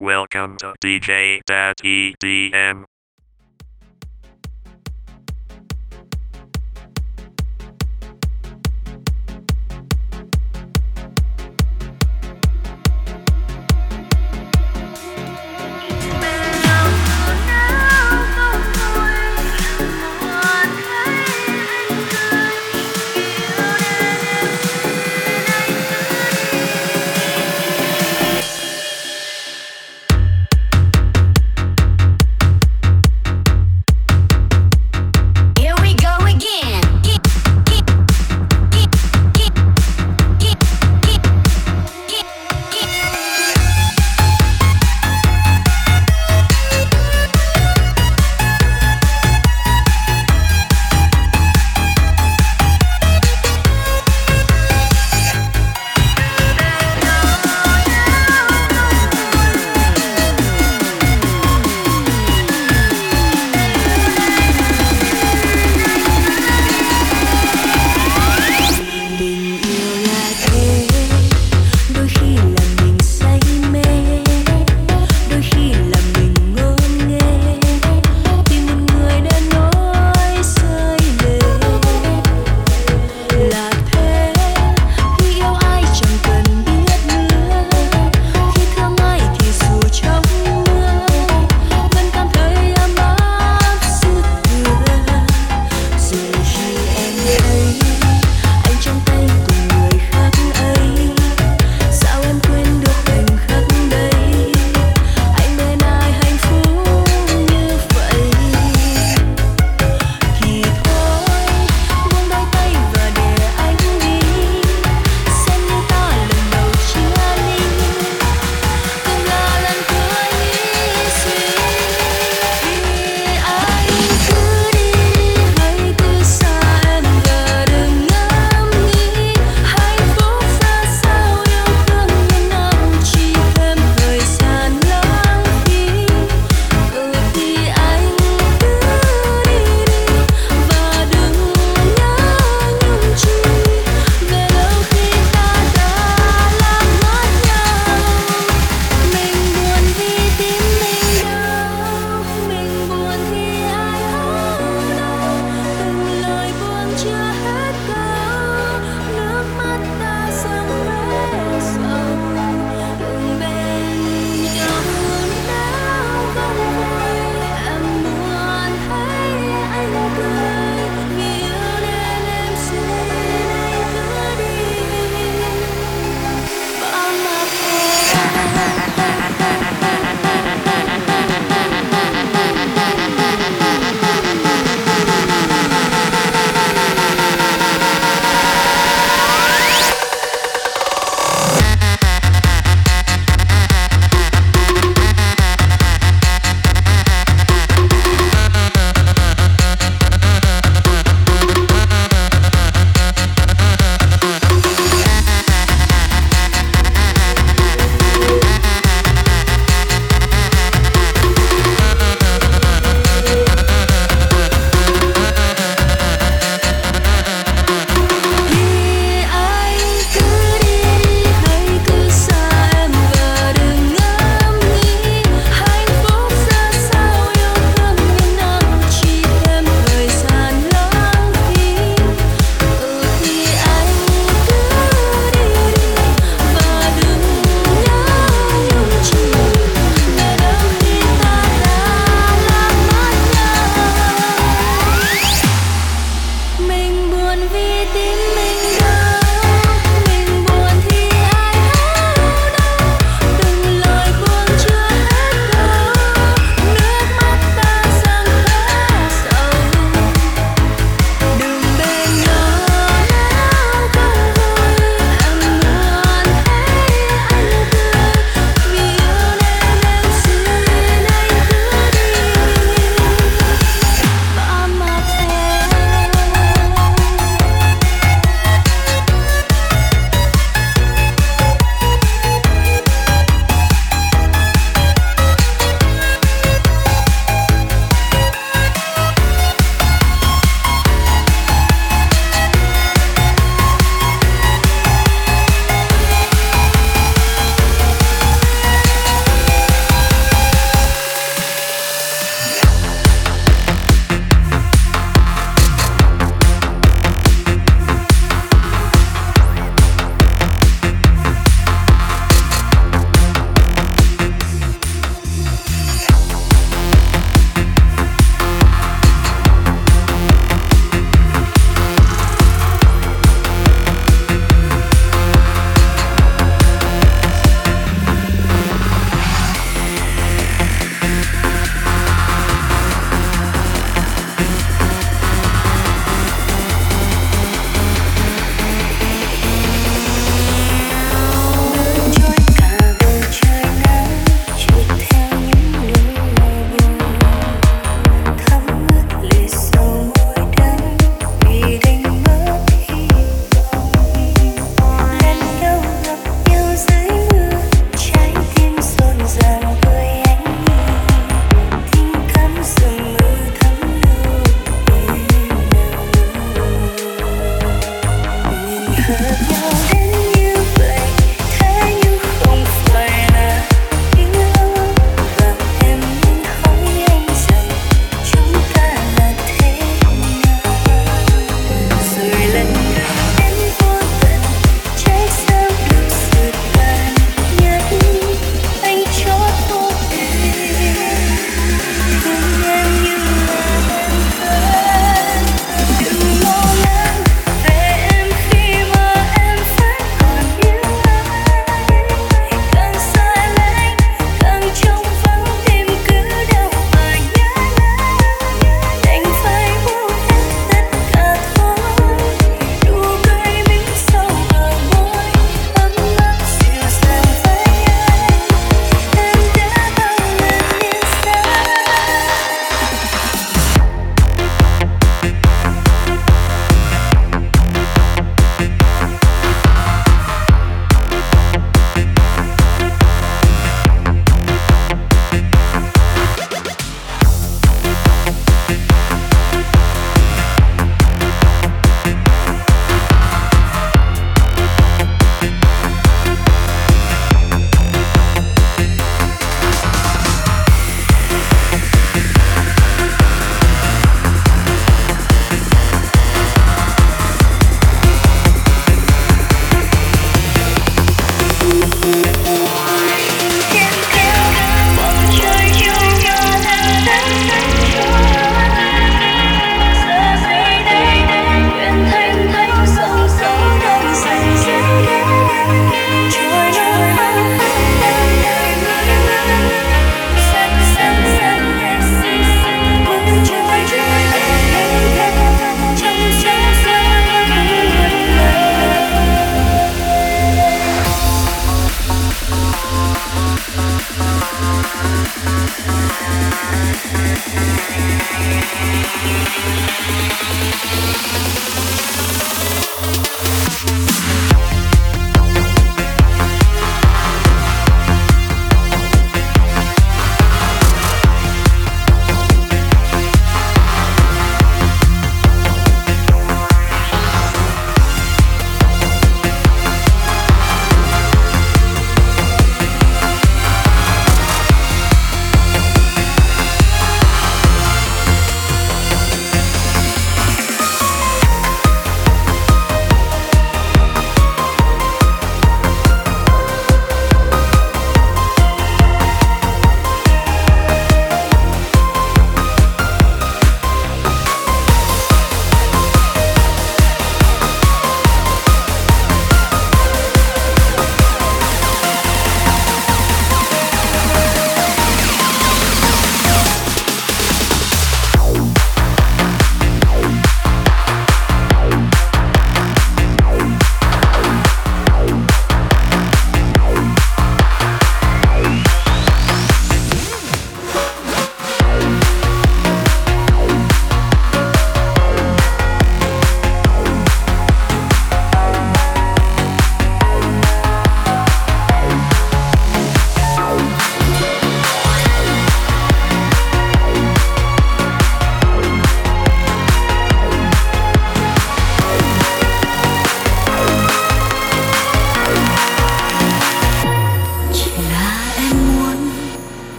Welcome to DJ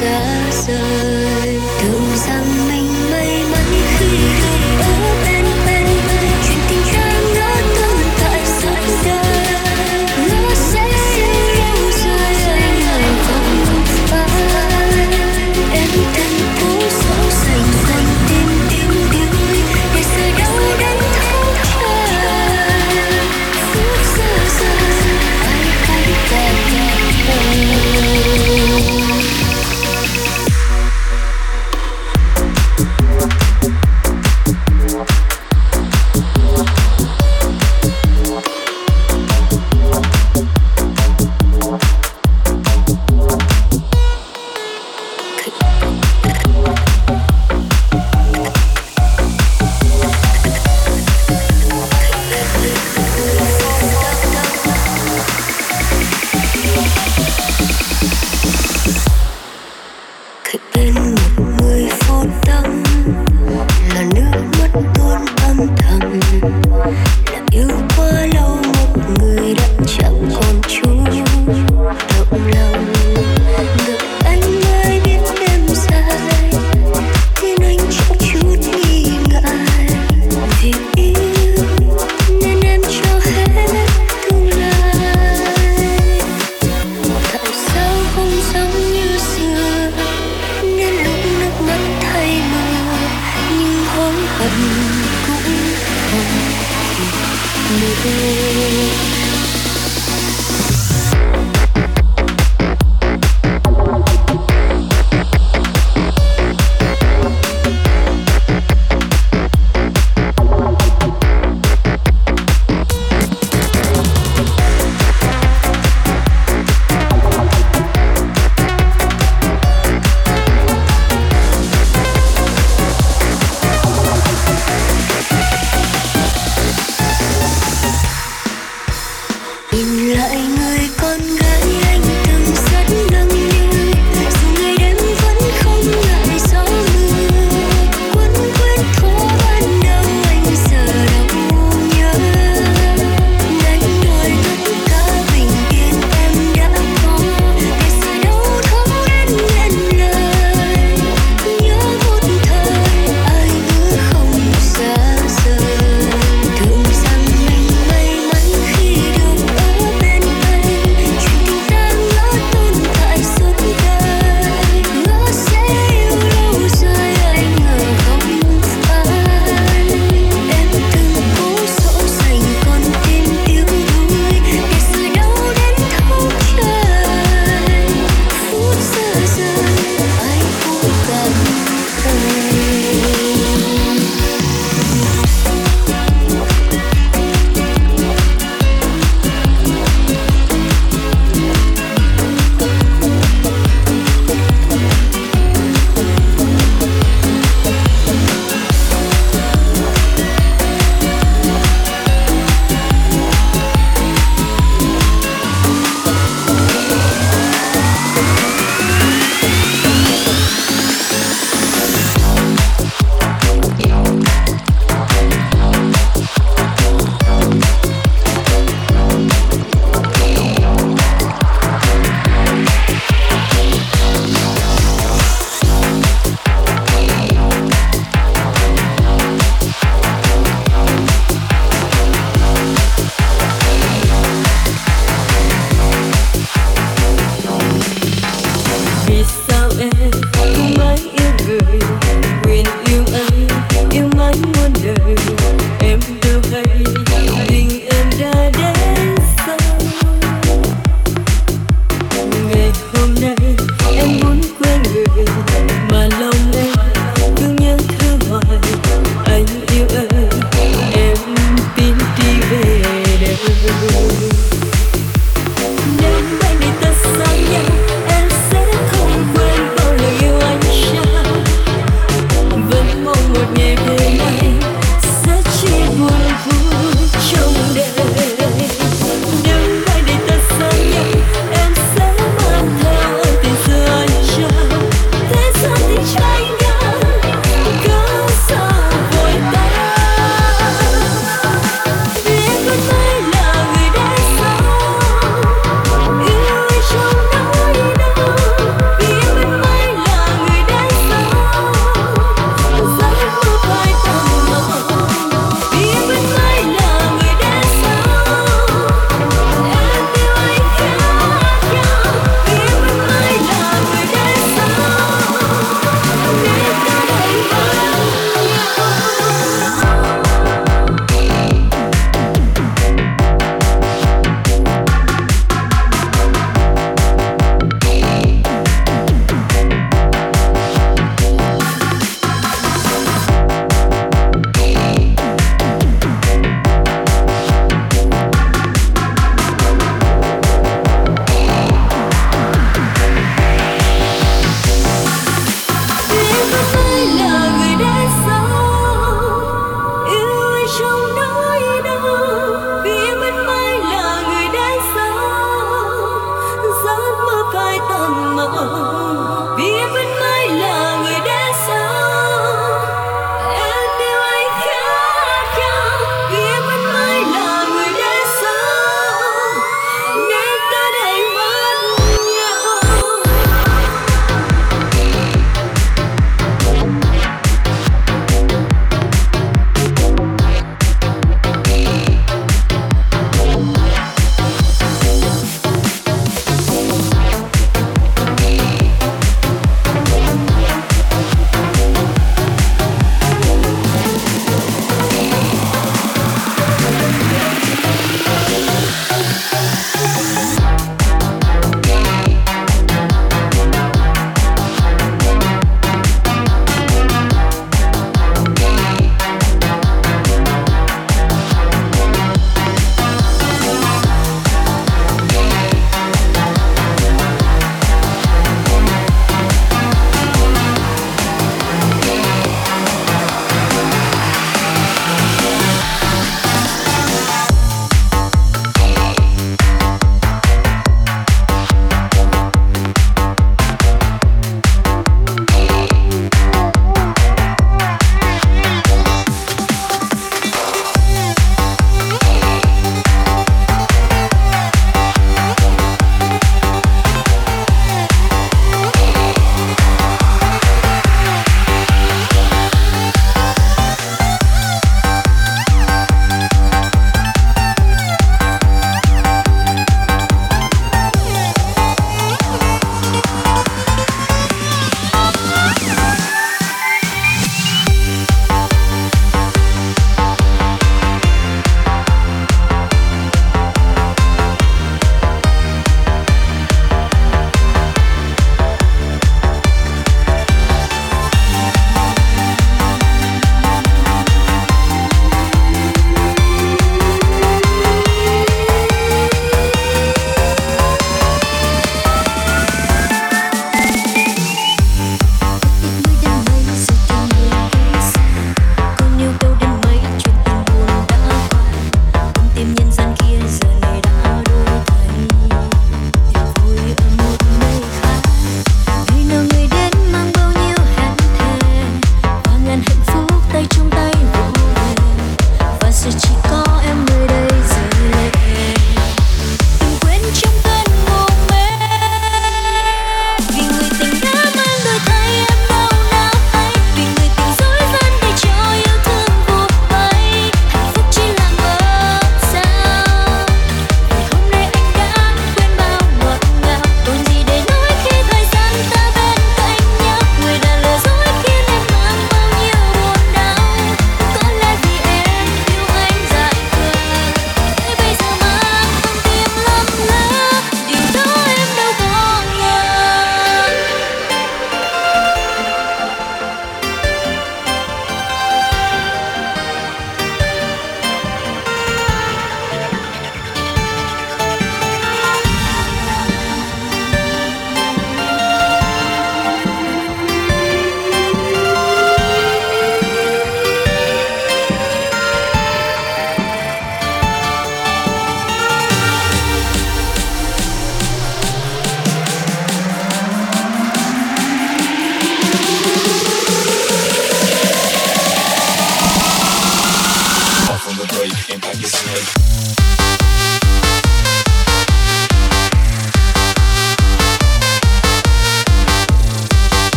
myself You.